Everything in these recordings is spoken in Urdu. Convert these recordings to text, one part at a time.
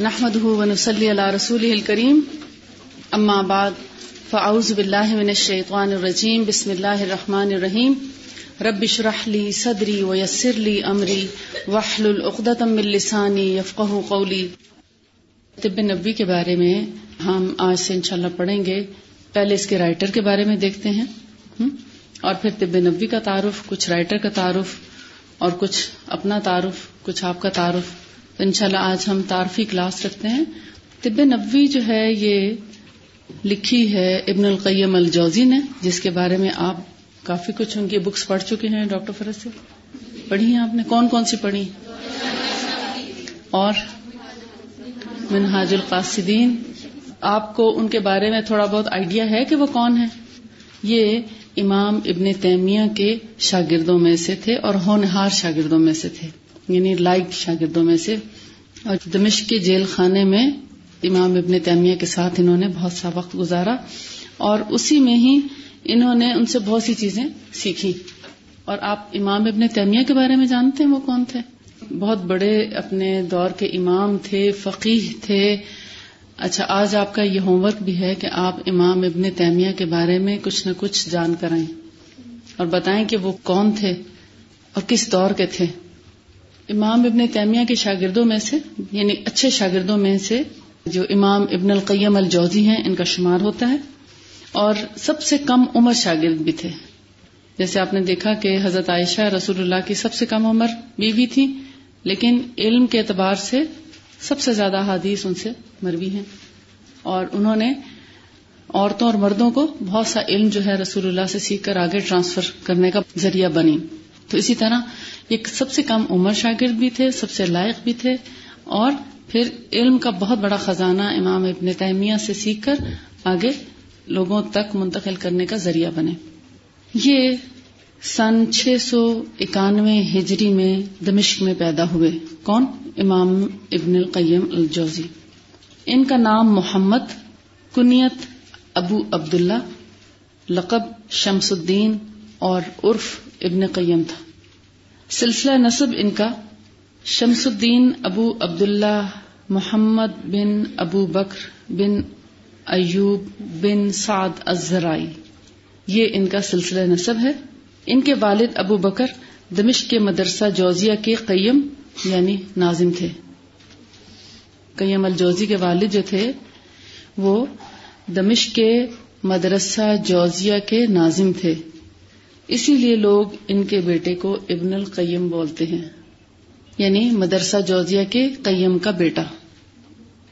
نحمده ونصلي على رسوله الكريم. اما بعد فاعوذ بالله من الشيطان الرجيم. بسم الله الرحمن الرحيم. رب اشرح لي صدري ويسر لي امري واحلل عقدة من لساني يفقهوا قولي. طب نبوی کے بارے میں ہم آج سے انشاءاللہ پڑھیں گے. پہلے اس کے رائٹر کے بارے میں دیکھتے ہیں. اور پھر طب نبوی کا تعارف، کچھ رائٹر کا تعارف اور کچھ اپنا تعارف، کچھ آپ کا تعارف. تو انشاءاللہ آج ہم تعارفی کلاس رکھتے ہیں۔ طب نبوی جو ہے یہ لکھی ہے ابن القیم الجوزی نے، جس کے بارے میں آپ کافی کچھ ان کی بکس پڑھ چکے ہیں، ڈاکٹر فرض سے۔ پڑھی ہیں آپ نے؟ کون کون سی پڑھی؟ اور منہاج القاصدین، آپ کو ان کے بارے میں تھوڑا بہت آئیڈیا ہے کہ وہ کون ہے یہ امام ابن تیمیہ کے شاگردوں میں سے تھے اور ہونہار شاگردوں میں سے تھے۔ یعنی لائک شاگردوں میں سے۔ اور دمشق کے جیل خانے میں امام ابن تیمیہ کے ساتھ انہوں نے بہت سا وقت گزارا۔ اور اسی میں ہی انہوں نے ان سے بہت سی چیزیں سیکھی۔ اور آپ امام ابن تیمیہ کے بارے میں جانتے ہیں وہ کون تھے؟ بہت بڑے اپنے دور کے امام تھے فقیح تھے۔ اچھا آج آپ کا یہ ہوم ورک بھی ہے کہ آپ امام ابن تیمیہ کے بارے میں کچھ نہ کچھ جان کر آئیں اور بتائیں کہ وہ کون تھے اور کس دور کے تھے۔ امام ابن تیمیہ کے شاگردوں میں سے یعنی اچھے شاگردوں میں سے جو امام ابن القیم الجوزی ہیں، ان کا شمار ہوتا ہے۔ اور سب سے کم عمر شاگرد بھی تھے۔ جیسے آپ نے دیکھا کہ حضرت عائشہ رسول اللہ کی سب سے کم عمر بیوی تھی، لیکن علم کے اعتبار سے سب سے زیادہ حادیث ان سے مروی ہیں۔ اور انہوں نے عورتوں اور مردوں کو بہت سا علم جو ہے رسول اللہ سے سیکھ کر آگے ٹرانسفر کرنے کا ذریعہ بنی۔ تو اسی طرح یہ سب سے کم عمر شاگرد بھی تھے، سب سے لائق بھی تھے اور پھر علم کا بہت بڑا خزانہ امام ابن تیمیہ سے سیکھ کر آگے لوگوں تک منتقل کرنے کا ذریعہ بنے۔ یہ سن چھ سو اکانوے ہجری میں دمشق میں پیدا ہوئے۔ کون؟ امام ابن القیم الجوزی۔ ان کا نام محمد کنیت ابو عبداللہ، لقب شمس الدین اور عرف ابن قیم تھا۔ سلسلہ نصب ان کا شمس الدین ابو عبداللہ محمد بن ابو بکر بن ایوب بن سعد الزرائی۔ یہ ان کا سلسلہ نصب ہے۔ ان کے والد ابو بکر دمشق کے مدرسہ جوزیہ کے قیم یعنی ناظم تھے۔ قیم الجوزی کے والد جو تھے، وہ دمشق کے مدرسہ جوزیہ کے ناظم تھے۔ اسی لیے لوگ ان کے بیٹے کو ابن القیم بولتے ہیں یعنی مدرسہ جوزیہ کے قیم کا بیٹا۔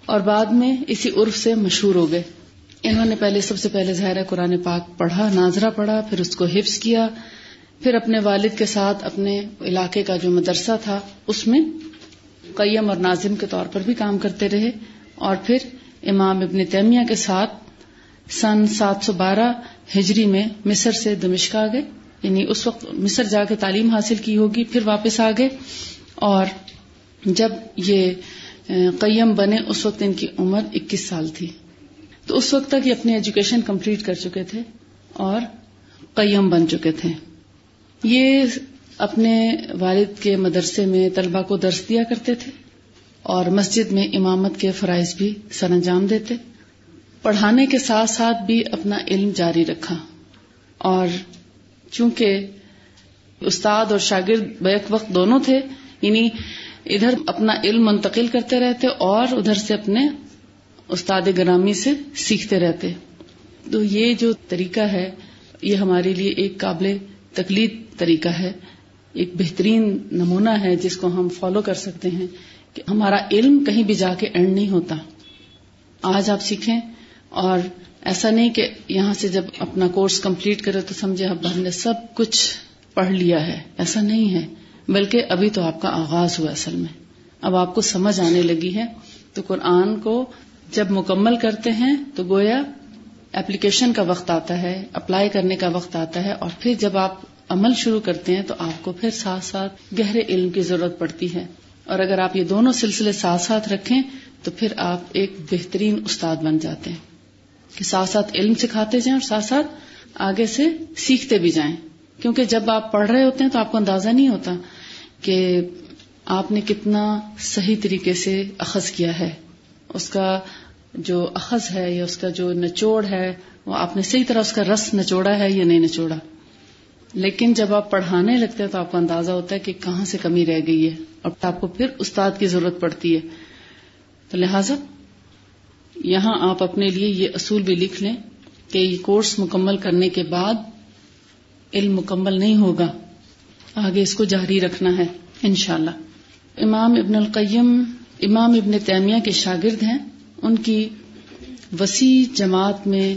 اور بعد میں اسی عرف سے مشہور ہو گئے۔ انہوں نے پہلے سب سے پہلے ظاہر قرآن پاک پڑھا، ناظرہ پڑھا، پھر اس کو حفظ کیا، پھر اپنے والد کے ساتھ اپنے علاقے کا جو مدرسہ تھا، اس میں قیم اور ناظم کے طور پر بھی کام کرتے رہے۔ اور پھر امام ابن تیمیہ کے ساتھ سن سات سو بارہ ہجری میں مصر سے دمشق آ گئے۔ یعنی اس وقت مصر جا کے تعلیم حاصل کی ہوگی، پھر واپس آ گئے اور جب یہ قیم بنے، اس وقت ان کی عمر اکیس سال تھی۔ تو اس وقت تک یہ اپنی ایجوکیشن کمپلیٹ کر چکے تھے اور قیم بن چکے تھے۔ یہ اپنے والد کے مدرسے میں طلبہ کو درس دیا کرتے تھے اور مسجد میں امامت کے فرائض بھی سر انجام دیتے۔ پڑھانے کے ساتھ ساتھ بھی اپنا علم جاری رکھا اور چونکہ استاد اور شاگرد بیک وقت دونوں تھے یعنی ادھر اپنا علم منتقل کرتے رہتے اور ادھر سے اپنے استاد گرامی سے سیکھتے رہتے۔ تو یہ جو طریقہ ہے، یہ ہمارے لیے ایک قابل تقلید طریقہ ہے، ایک بہترین نمونہ ہے جس کو ہم فالو کر سکتے ہیں کہ ہمارا علم کہیں بھی جا کے اینڈ نہیں ہوتا۔ آج آپ سیکھیں اور ایسا نہیں کہ یہاں سے جب اپنا کورس کمپلیٹ کرے تو سمجھے اب ہم نے سب کچھ پڑھ لیا ہے۔ ایسا نہیں ہے۔ بلکہ ابھی تو آپ کا آغاز ہوا اصل میں۔ اب آپ کو سمجھ آنے لگی ہے۔ تو قرآن کو جب مکمل کرتے ہیں تو گویا اپلیکیشن کا وقت آتا ہے، اپلائی کرنے کا وقت آتا ہے اور پھر جب آپ عمل شروع کرتے ہیں تو آپ کو پھر ساتھ ساتھ گہرے علم کی ضرورت پڑتی ہے۔ اور اگر آپ یہ دونوں سلسلے ساتھ ساتھ رکھیں تو پھر آپ ایک بہترین استاد بن جاتے ہیں۔ کہ ساتھ ساتھ علم سکھاتے جائیں اور ساتھ ساتھ آگے سے سیکھتے بھی جائیں۔ کیونکہ جب آپ پڑھ رہے ہوتے ہیں تو آپ کو اندازہ نہیں ہوتا کہ آپ نے کتنا صحیح طریقے سے اخذ کیا ہے۔ اس کا جو اخذ ہے یا اس کا جو نچوڑ ہے، وہ آپ نے صحیح طرح اس کا رس نچوڑا ہے یا نہیں نچوڑا۔ لیکن جب آپ پڑھانے لگتے ہیں تو آپ کو اندازہ ہوتا ہے کہ کہاں سے کمی رہ گئی ہے۔ اور آپ کو پھر استاد کی ضرورت پڑتی ہے۔ تو لہذا یہاں آپ اپنے لیے یہ اصول بھی لکھ لیں کہ یہ کورس مکمل کرنے کے بعد علم مکمل نہیں ہوگا۔ آگے اس کو جاری رکھنا ہے، انشاءاللہ۔ امام ابن القیم، امام ابن تیمیہ کے شاگرد ہیں۔ ان کی وسیع جماعت میں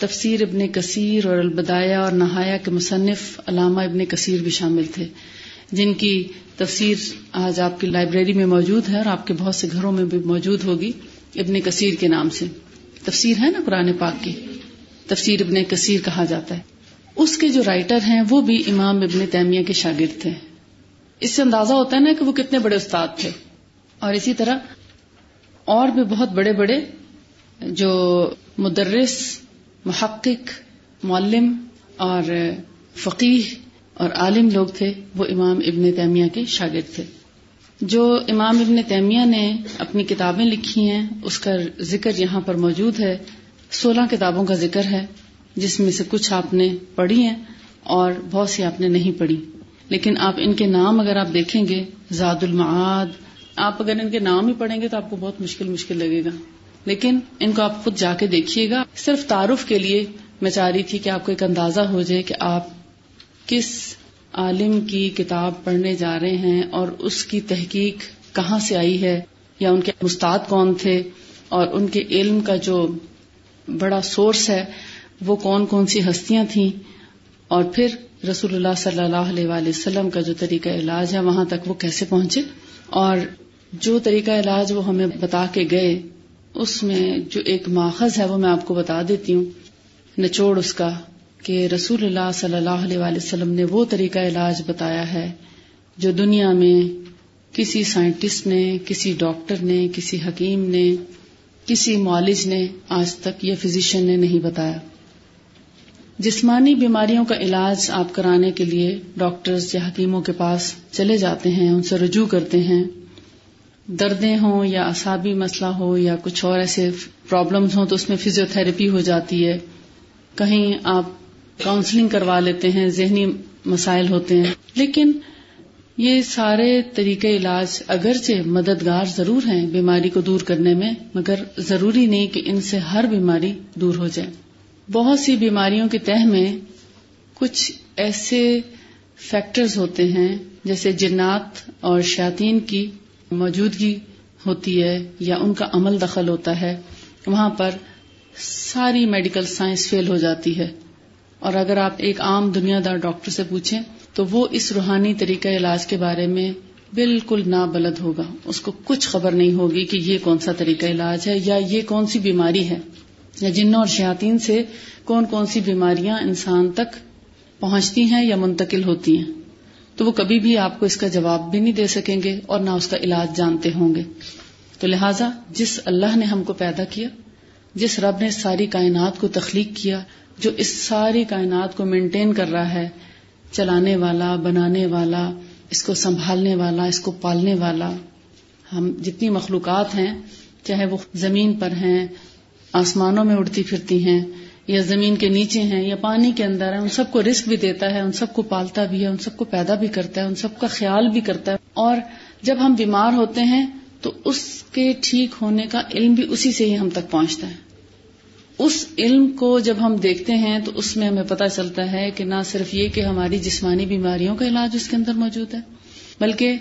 تفسیر ابن کثیر اور البدایہ اور نہایا کے مصنف علامہ ابن کثیر بھی شامل تھے۔ جن کی تفسیر آج آپ کی لائبریری میں موجود ہے اور آپ کے بہت سے گھروں میں بھی موجود ہوگی۔ ابن کثیر کے نام سے۔ تفسیر ہے نا قرآن پاک کی۔ تفسیر ابن کثیر کہا جاتا ہے۔ اس کے جو رائٹر ہیں، وہ بھی امام ابن تیمیہ کے شاگرد تھے۔ اس سے اندازہ ہوتا ہے نا کہ وہ کتنے بڑے استاد تھے۔ اور اسی طرح اور بھی بہت بڑے بڑے جو مدرس، محقق، معلم اور فقیح اور عالم لوگ تھے، وہ امام ابن تیمیہ کے شاگرد تھے۔ جو امام ابن تیمیہ نے اپنی کتابیں لکھی ہیں، اس کا ذکر یہاں پر موجود ہے۔ سولہ کتابوں کا ذکر ہے، جس میں سے کچھ آپ نے پڑھی ہیں اور بہت سی آپ نے نہیں پڑھی۔ لیکن آپ ان کے نام اگر آپ دیکھیں گے زاد المعاد آپ اگر ان کے نام ہی پڑھیں گے تو آپ کو بہت مشکل مشکل لگے گا۔ لیکن ان کو آپ خود جا کے دیکھیے گا۔ صرف تعارف کے لیے میں چاہ رہی تھی کہ آپ کو ایک اندازہ ہو جائے کہ آپ کس عالم کی کتاب پڑھنے جا رہے ہیں اور اس کی تحقیق کہاں سے آئی ہے؟ یا ان کے استاد کون تھے؟ اور ان کے علم کا جو بڑا سورس ہے، وہ کون کون سی ہستیاں تھیں؟ اور پھر رسول اللہ صلی اللہ علیہ وآلہ وسلم کا جو طریقہ علاج ہے، وہاں تک وہ کیسے پہنچے؟ اور جو طریقہ علاج وہ ہمیں بتا کے گئے، اس میں جو ایک ماخذ ہے، وہ میں آپ کو بتا دیتی ہوں۔ نچوڑ اس کا۔ کہ رسول اللہ صلی اللہ علیہ وآلہ وسلم نے وہ طریقہ علاج بتایا ہے جو دنیا میں کسی سائنٹسٹ نے، کسی ڈاکٹر نے، کسی حکیم نے، کسی معالج نے آج تک یا فزیشین نے نہیں بتایا۔ جسمانی بیماریوں کا علاج آپ کرانے کے لیے ڈاکٹرز یا حکیموں کے پاس چلے جاتے ہیں، ان سے رجوع کرتے ہیں۔ دردیں ہوں یا اصابی مسئلہ ہو یا کچھ اور ایسے پرابلمز ہوں تو اس میں فزیو تھراپی ہو جاتی ہے۔ کہیں آپ کاؤنسلنگ کروا لیتے ہیں، ذہنی مسائل ہوتے ہیں۔ لیکن یہ سارے طریقے علاج اگرچہ مددگار ضرور ہیں بیماری کو دور کرنے میں، مگر ضروری نہیں کہ ان سے ہر بیماری دور ہو جائے۔ بہت سی بیماریوں کے تہ میں کچھ ایسے فیکٹرز ہوتے ہیں، جیسے جنات اور شاطین کی موجودگی ہوتی ہے یا ان کا عمل دخل ہوتا ہے۔ وہاں پر ساری میڈیکل سائنس فیل ہو جاتی ہے۔ اور اگر آپ ایک عام دنیا دار ڈاکٹر سے پوچھیں تو وہ اس روحانی طریقہ علاج کے بارے میں بالکل نابلد ہوگا۔ اس کو کچھ خبر نہیں ہوگی کہ یہ کون سا طریقہ علاج ہے یا یہ کون سی بیماری ہے۔ یا جنوں اور شیاطین سے کون کون سی بیماریاں انسان تک پہنچتی ہیں یا منتقل ہوتی ہیں۔ تو وہ کبھی بھی آپ کو اس کا جواب بھی نہیں دے سکیں گے اور نہ اس کا علاج جانتے ہوں گے۔ تو لہٰذا جس اللہ نے ہم کو پیدا کیا، جس رب نے ساری کائنات کو تخلیق کیا جو اس ساری کائنات کو مینٹین کر رہا ہے، چلانے والا، بنانے والا، اس کو سنبھالنے والا، اس کو پالنے والا۔ ہم جتنی مخلوقات ہیں، چاہے وہ زمین پر ہیں، آسمانوں میں اڑتی پھرتی ہیں، یا زمین کے نیچے ہیں، یا پانی کے اندر ہیں، ان سب کو رسک بھی دیتا ہے، ان سب کو پالتا بھی ہے، ان سب کو پیدا بھی کرتا ہے، ان سب کا خیال بھی کرتا ہے۔ اور جب ہم بیمار ہوتے ہیں، تو اس کے ٹھیک ہونے کا علم بھی اسی سے ہی ہم تک پہنچتا ہے۔ اس علم کو جب ہم دیکھتے ہیں تو اس میں ہمیں پتہ چلتا ہے کہ نہ صرف یہ کہ ہماری جسمانی بیماریوں کا علاج اس کے اندر موجود ہے، بلکہ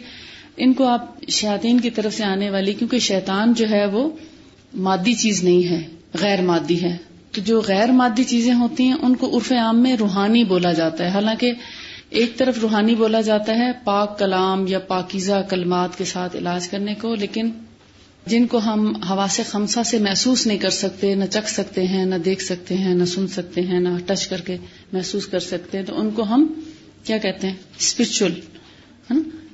ان کو آپ شیاطین کی طرف سے آنے والی، کیونکہ شیطان جو ہے وہ مادی چیز نہیں ہے، غیر مادی ہے۔ تو جو غیر مادی چیزیں ہوتی ہیں، ان کو عرف عام میں روحانی بولا جاتا ہے۔ حالانکہ ایک طرف روحانی بولا جاتا ہے پاک کلام یا پاکیزہ کلمات کے ساتھ علاج کرنے کو، لیکن جن کو ہم ہوا سے خمسہ سے محسوس نہیں کر سکتے، نہ چکھ سکتے ہیں، نہ دیکھ سکتے ہیں، نہ سن سکتے ہیں، نہ ٹچ کر کے محسوس کر سکتے ہیں۔ تو ان کو ہم کیا کہتے ہیں؟ اسپرچل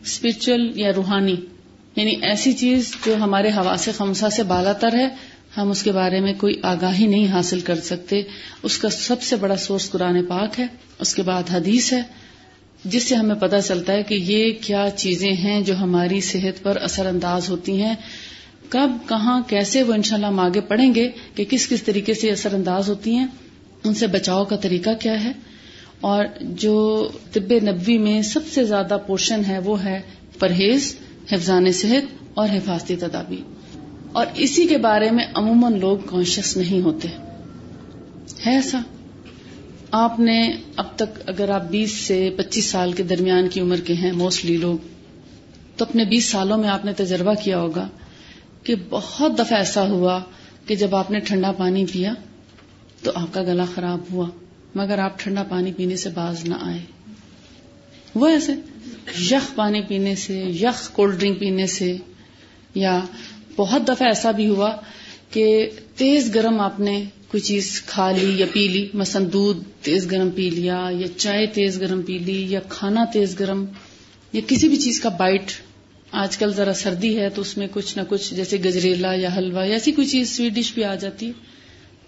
اسپرچل یا روحانی۔ یعنی ایسی چیز جو ہمارے ہوا سے خمسہ سے بالا تر ہے، ہم اس کے بارے میں کوئی آگاہی نہیں حاصل کر سکتے۔ اس کا سب سے بڑا سورس قرآن پاک ہے، اس کے بعد حدیث ہے، جس سے ہمیں پتہ چلتا ہے کہ یہ کیا چیزیں ہیں جو ہماری صحت پر اثر انداز ہوتی ہیں۔ کب، کہاں، کیسے وہ انشاءاللہ ہم آگے پڑھیں گے کہ کس کس طریقے سے اثر انداز ہوتی ہیں، ان سے بچاؤ کا طریقہ کیا ہے۔ اور جو طب نبوی میں سب سے زیادہ پورشن ہے، وہ ہے پرہیز، حفظان صحت اور حفاظتی تدابیر۔ اور اسی کے بارے میں عموماً لوگ کانشیس نہیں ہوتے۔ ہے ایسا؟ آپ نے اب تک اگر آپ بیس سے پچیس سال کے درمیان کی عمر کے ہیں موسٹلی لوگ، تو اپنے بیس سالوں میں آپ نے تجربہ کیا ہوگا۔ کہ بہت دفعہ ایسا ہوا کہ جب آپ نے ٹھنڈا پانی پیا تو آپ کا گلا خراب ہوا، مگر آپ ٹھنڈا پانی پینے سے باز نہ آئے۔ وہ ایسے یخ پانی پینے سے، یخ کولڈ ڈرنک پینے سے، یا بہت دفعہ ایسا بھی ہوا کہ تیز گرم آپ نے کوئی چیز کھا لی یا پی لی، مثلا دودھ تیز گرم پی لیا یا چائے تیز گرم پی لی یا کھانا تیز گرم یا کسی بھی چیز کا بائٹ آج کل ذرا سردی ہے تو اس میں کچھ نہ کچھ جیسے گجریلا یا حلوہ یا ایسی کوئی چیز سویٹ ڈش بھی آ جاتی ہے۔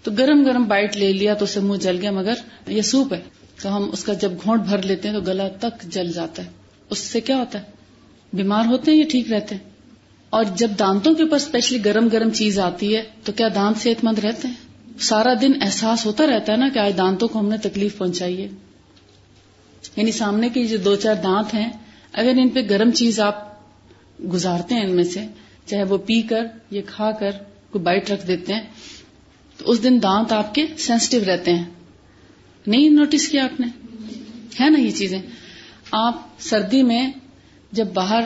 تو گرم گرم بائٹ لے لیا تو اسے منہ جل گیا، مگر یہ سوپ ہے۔ تو ہم اس کا جب گھونٹ بھر لیتے ہیں تو گلا تک جل جاتا ہے۔ اس سے کیا ہوتا ہے؟ بیمار ہوتے ہیں یا ٹھیک رہتے ہیں؟ اور جب دانتوں کے اوپر اسپیشلی گرم گرم چیز آتی ہے تو کیا دانت صحت مند رہتے ہیں؟ سارا دن احساس ہوتا رہتا ہے نا کہ آج دانتوں کو ہم نے تکلیف پہنچائی ہے۔ یعنی سامنے کے جو دو چار دانت ہیں، اگر ان پہ گرم چیز آپ گزارتے ہیں ان میں سے، چاہے وہ پی کر یا کھا کر کوئی بائٹ رکھ دیتے ہیں، تو اس دن دانت آپ کے سینسٹیو رہتے ہیں۔ نہیں نوٹس کیا آپ نے؟ ہے نا یہ چیزیں؟ آپ سردی میں جب باہر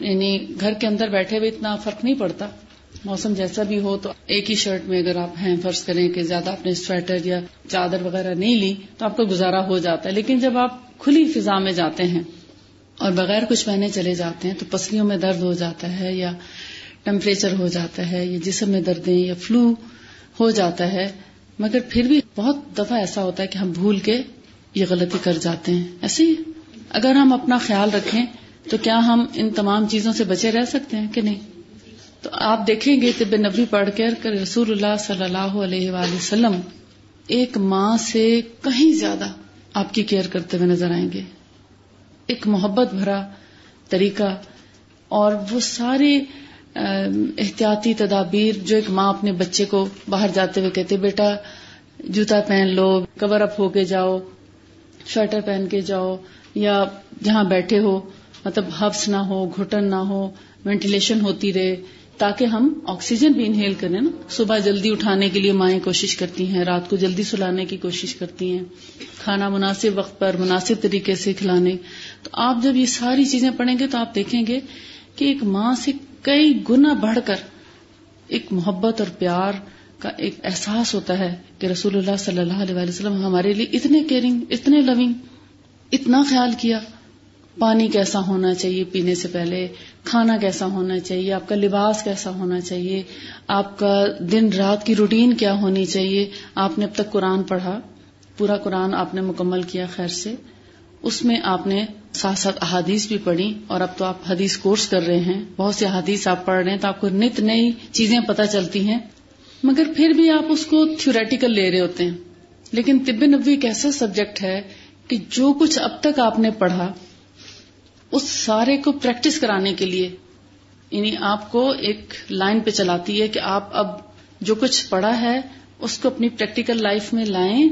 یعنی گھر کے اندر بیٹھے ہوئے اتنا فرق نہیں پڑتا۔ موسم جیسا بھی ہو تو ایک ہی شرٹ میں اگر آپ ہیں فرض کریں کہ زیادہ اپنے سویٹر یا چادر وغیرہ نہیں لی، تو آپ کا گزارا ہو جاتا ہے۔ لیکن جب آپ کھلی فضا میں جاتے ہیں اور بغیر کچھ پہنے چلے جاتے ہیں تو پسلیوں میں درد ہو جاتا ہے یا ٹمپریچر ہو جاتا ہے، یا جسم میں دردیں یا فلو ہو جاتا ہے۔ مگر پھر بھی بہت دفعہ ایسا ہوتا ہے کہ ہم بھول کے یہ غلطی کر جاتے ہیں۔ ایسے ہی اگر ہم اپنا خیال رکھیں تو کیا ہم ان تمام چیزوں سے بچے رہ سکتے ہیں کہ نہیں؟ تو آپ دیکھیں گے طب نبی پڑھ کر رسول اللہ صلی اللہ علیہ وآلہ وسلم ایک ماں سے کہیں زیادہ آپ کی کیئر کرتے ہوئے نظر آئیں گے۔ ایک محبت بھرا طریقہ اور وہ سارے احتیاطی تدابیر جو ایک ماں اپنے بچے کو باہر جاتے ہوئے کہتے، بیٹا، جوتا پہن لو کور اپ ہو کے جاؤ سویٹر پہن کے جاؤ، یا جہاں بیٹھے ہو مطلب ہبس نہ ہو، گھٹن نہ ہو وینٹیلیشن ہوتی رہے تاکہ ہم آکسیجن بھی انہیل کریں نا۔ صبح جلدی اٹھانے کے لیے مائیں کوشش کرتی ہیں، رات کو جلدی سلانے کی کوشش کرتی ہیں، کھانا مناسب وقت پر مناسب طریقے سے کھلانے۔ تو آپ جب یہ ساری چیزیں پڑھیں گے تو آپ دیکھیں گے کہ ایک ماں سے کئی گنا بڑھ کر ایک محبت اور پیار کا ایک احساس ہوتا ہے کہ رسول اللہ صلی اللہ علیہ وسلم ہمارے لیے اتنے کیئرنگ اتنے لونگ اتنا خیال کیا۔ پانی کیسا ہونا چاہیے پینے سے پہلے، کھانا کیسا ہونا چاہیے، آپ کا لباس کیسا ہونا چاہیے، آپ کا دن رات کی روٹین کیا ہونی چاہیے، آپ نے اب تک قرآن پڑھا، پورا قرآن آپ نے مکمل کیا خیر سے، اس میں آپ نے ساتھ ساتھ احادیث بھی پڑھی، اور اب تو آپ حدیث کورس کر رہے ہیں، بہت سے احادیث آپ پڑھ رہے ہیں تو آپ کو نت نئی چیزیں پتہ چلتی ہیں، مگر پھر بھی آپ اس کو تھیوریٹیکل لے رہے ہوتے ہیں۔ لیکن طب نبوی ایک ایسا سبجیکٹ ہے کہ جو کچھ اب تک آپ نے پڑھا اس سارے کو پریکٹس کرانے کے لیے یعنی آپ کو ایک لائن پہ چلاتی ہے کہ آپ اب جو کچھ پڑھا ہے، اس کو اپنی پریکٹیکل لائف میں لائیں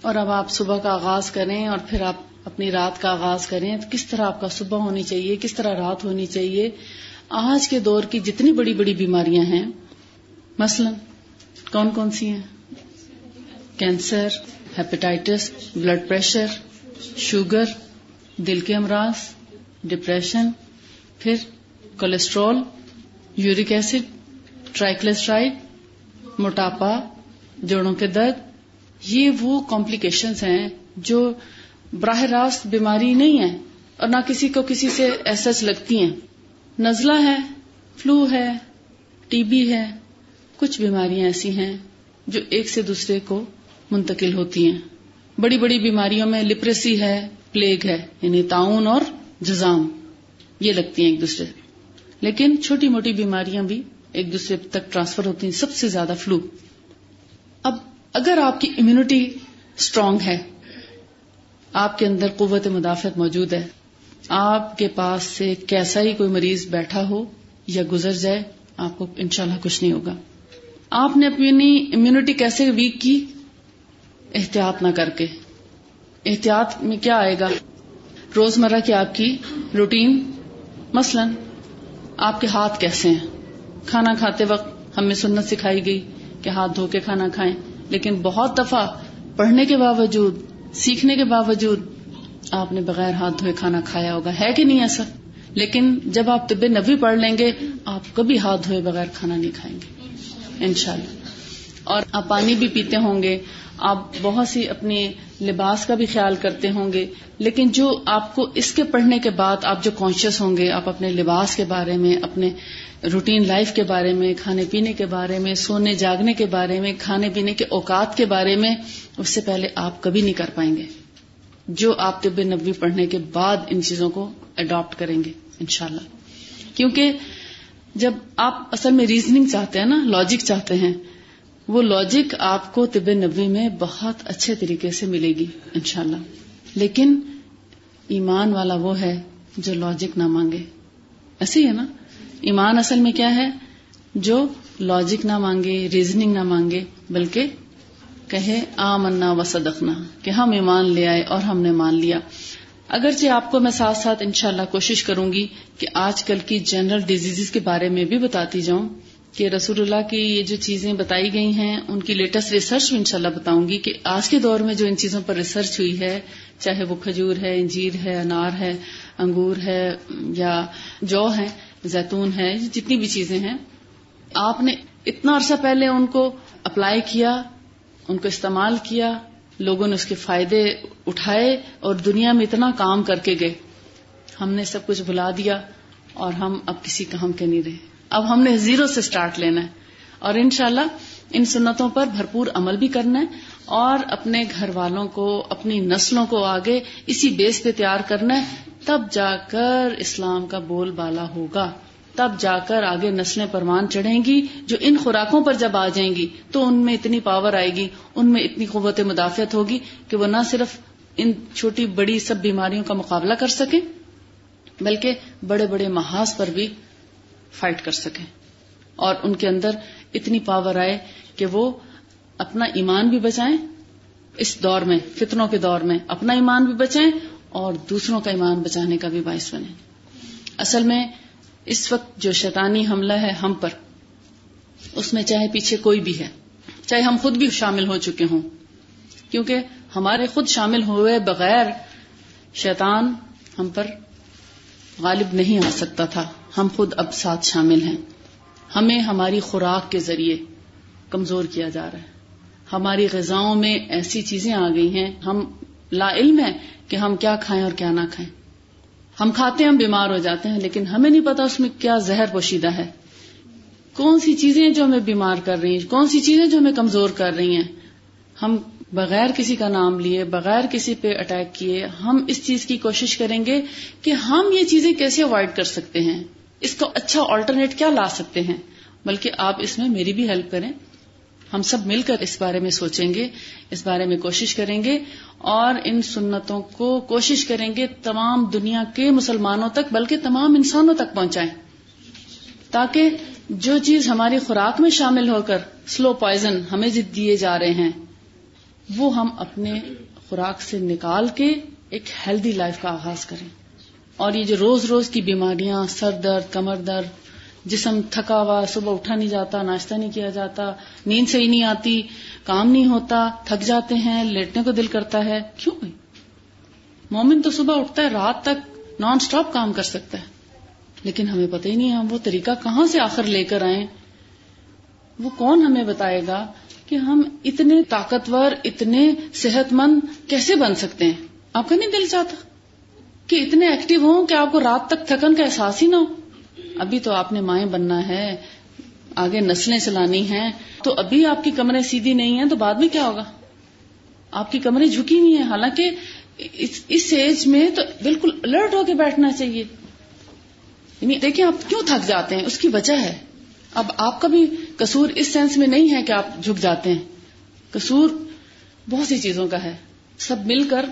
اور اب آپ صبح کا آغاز کریں اور پھر آپ اپنی رات کا آغاز کریں۔ تو کس طرح آپ کا صبح ہونی چاہیے؟ کس طرح رات ہونی چاہیے؟ آج کے دور کی جتنی بڑی بڑی بیماریاں ہیں، مثلا کون کون سی ہیں؟ Cancer hepatitis blood pressure sugar دل کے امراض۔ ڈپریشن، پھر کولیسٹرول یورک ایسڈ ٹرائیکلسٹرائڈ موٹاپا، جوڑوں کے درد، یہ وہ کمپلیکیشنز ہیں جو براہ راست بیماری نہیں ہے اور نہ کسی کو کسی سے ایسا لگتی ہیں۔ نزلہ ہے فلو ہے ٹی بی ہے، کچھ بیماریاں ایسی ہیں جو ایک سے دوسرے کو منتقل ہوتی ہیں۔ بڑی بڑی بیماریوں میں لپریسی ہے پلیگ ہے یعنی تعاون اور جزام، یہ لگتی ہیں ایک دوسرے لیکن چھوٹی موٹی بیماریاں بھی ایک دوسرے تک ٹرانسفر ہوتی ہیں، سب سے زیادہ فلو اب اگر آپ کی امیونٹی اسٹرانگ ہے، آپ کے اندر قوت مدافعت موجود ہے، آپ کے پاس سے کیسا ہی کوئی مریض بیٹھا ہو یا گزر جائے، آپ کو انشاءاللہ کچھ نہیں ہوگا۔ آپ نے اپنی امیونٹی کیسے ویک کی؟ احتیاط نہ کر کے۔ احتیاط میں کیا آئے گا؟ روزمرہ کی آپ کی روٹین مثلا آپ کے ہاتھ کیسے ہیں؟ کھانا کھاتے وقت ہمیں سنت سکھائی گئی کہ ہاتھ دھو کے کھانا کھائیں، لیکن بہت دفعہ پڑھنے کے باوجود، سیکھنے کے باوجود آپ نے بغیر ہاتھ دھوئے کھانا کھایا ہوگا۔ ہے کہ نہیں ایسا؟ لیکن جب آپ طب نبی پڑھ لیں گے، آپ کبھی ہاتھ دھوئے بغیر کھانا نہیں کھائیں گے۔ انشاءاللہ۔ اور آپ پانی بھی پیتے ہوں گے۔ آپ بہت سی اپنی لباس کا بھی خیال کرتے ہوں گے۔ لیکن جو آپ کو اس کے پڑھنے کے بعد آپ جو کانشیس ہوں گے، آپ اپنے لباس کے بارے میں، اپنے روٹین لائف کے بارے میں، کھانے پینے کے بارے میں، سونے جاگنے کے بارے میں، کھانے پینے کے اوقات کے بارے میں، اس سے پہلے آپ کبھی نہیں کر پائیں گے۔ جو آپ طب نبی پڑھنے کے بعد ان چیزوں کو اڈاپٹ کریں گے، انشاءاللہ۔ کیونکہ جب آپ اصل میں ریزننگ چاہتے ہیں نا لاجک چاہتے ہیں وہ لاجک آپ کو طب نبی میں بہت اچھے طریقے سے ملے گی، انشاءاللہ۔ لیکن ایمان والا وہ ہے جو لاجک نہ مانگے۔ ایسے ہی ہے نا؟ ایمان اصل میں کیا ہے؟ جو لاجک نہ مانگے ریزننگ نہ مانگے، بلکہ کہے آ منا و صدقنا، کہ ہم ایمان لے آئے اور ہم نے مان لیا۔ اگرچہ آپ کو میں ساتھ ساتھ انشاءاللہ کوشش کروں گی کہ آج کل کی جنرل ڈیزیز کے بارے میں بھی بتاتی جاؤں کہ رسول اللہ کی یہ جو چیزیں بتائی گئی ہیں، ان کی لیٹسٹ ریسرچ بھی انشاءاللہ بتاؤں گی کہ آج کے دور میں جو ان چیزوں پر ریسرچ ہوئی ہے، چاہے وہ کھجور ہے، انجیر ہے، انار ہے، انگور ہے یا جو ہے زیتون ہے، جتنی بھی چیزیں ہیں، آپ نے اتنا عرصہ پہلے ان کو اپلائی کیا، ان کو استعمال کیا، لوگوں نے اس کے فائدے اٹھائے اور دنیا میں اتنا کام کر کے گئے۔ ہم نے سب کچھ بلا دیا اور ہم اب کسی کام کے نہیں رہے۔ اب ہم نے زیرو سے سٹارٹ لینا ہے اور انشاءاللہ ان سنتوں پر بھرپور عمل بھی کرنا ہے اور اپنے گھر والوں کو، اپنی نسلوں کو آگے اسی بیس پہ تیار کرنا ہے، تب جا کر اسلام کا بول بالا ہوگا۔ تب جا کر آگے نسلیں پروان چڑھیں گی، جو ان خوراکوں پر جب آ جائیں گی، تو ان میں اتنی پاور آئے گی، ان میں اتنی قوت مدافعت ہوگی کہ وہ نہ صرف ان چھوٹی بڑی سب بیماریوں کا مقابلہ کر سکیں، بلکہ بڑے بڑے محاذ پر بھی فائٹ کر سکیں۔ اور ان کے اندر اتنی پاور آئے کہ وہ اپنا ایمان بھی بچائیں۔ اس دور میں، فتنوں کے دور میں اپنا ایمان بھی بچائیں اور دوسروں کا ایمان بچانے کا بھی باعث بنے اصل میں اس وقت جو شیطانی حملہ ہے ہم پر، اس میں چاہے پیچھے کوئی بھی ہے، چاہے ہم خود بھی شامل ہو چکے ہوں، کیونکہ ہمارے خود شامل ہوئے بغیر شیطان ہم پر غالب نہیں آ سکتا تھا۔ ہم خود اب ساتھ شامل ہیں۔ ہمیں ہماری خوراک کے ذریعے کمزور کیا جا رہا ہے۔ ہماری غذاؤں میں ایسی چیزیں آ گئی ہیں۔ ہم لا علم ہے کہ ہم کیا کھائیں اور کیا نہ کھائیں۔ ہم کھاتے ہیں، ہم بیمار ہو جاتے ہیں، لیکن ہمیں نہیں پتا اس میں کیا زہر پوشیدہ ہے۔ کون سی چیزیں جو ہمیں بیمار کر رہی ہیں؟ کون سی چیزیں جو ہمیں کمزور کر رہی ہیں؟ ہم بغیر کسی کا نام لیے، بغیر کسی پہ اٹیک کیے، ہم اس چیز کی کوشش کریں گے کہ ہم یہ چیزیں کیسے اوائڈ کر سکتے ہیں؟ اس کو اچھا آلٹرنیٹ کیا لا سکتے ہیں؟ بلکہ آپ اس میں میری بھی ہیلپ کریں۔ ہم سب مل کر اس بارے میں سوچیں گے، اس بارے میں کوشش کریں گے اور ان سنتوں کو کوشش کریں گے تمام دنیا کے مسلمانوں تک، بلکہ تمام انسانوں تک پہنچائیں۔ تاکہ جو چیز ہماری خوراک میں شامل ہو کر سلو پوائزن ہمیں دیے جا رہے ہیں، وہ ہم اپنے خوراک سے نکال کے ایک ہیلدی لائف کا آغاز کریں۔ اور یہ جو روز روز کی بیماریاں، سر درد، کمر درد، جسم تھکا ہوا، صبح اٹھا نہیں جاتا، ناشتہ نہیں کیا جاتا، نیند صحیح نہیں آتی، کام نہیں ہوتا، تھک جاتے ہیں، لیٹنے کو دل کرتا ہے، کیوں بھائی؟ مومن تو صبح اٹھتا ہے، رات تک نان سٹاپ کام کر سکتا ہے۔ لیکن ہمیں پتہ ہی نہیں ہم وہ طریقہ کہاں سے آخر لے کر آئیں۔ وہ کون ہمیں بتائے گا کہ ہم اتنے طاقتور، اتنے صحت مند کیسے بن سکتے ہیں؟ آپ کا نہیں دل چاہتا؟ کہ اتنے ایکٹیو ہوں کہ آپ کو رات تک تھکن کا احساس ہی نہ ہو۔ ابھی تو آپ نے مائیں بننا ہے، آگے نسلیں چلانی ہیں۔ تو ابھی آپ کی کمریں سیدھی نہیں ہیں تو بعد میں کیا ہوگا؟ آپ کی کمریں جھکی ہوئی ہیں۔ حالانکہ اس ایج میں تو بالکل الرٹ ہو کے بیٹھنا چاہیے۔ یعنی دیکھیں آپ کیوں تھک جاتے ہیں؟ اس کی وجہ ہے۔ اب آپ کا بھی قصور اس سینس میں نہیں ہے کہ آپ جھک جاتے ہیں۔ قصور بہت سی چیزوں کا ہے۔ سب مل کر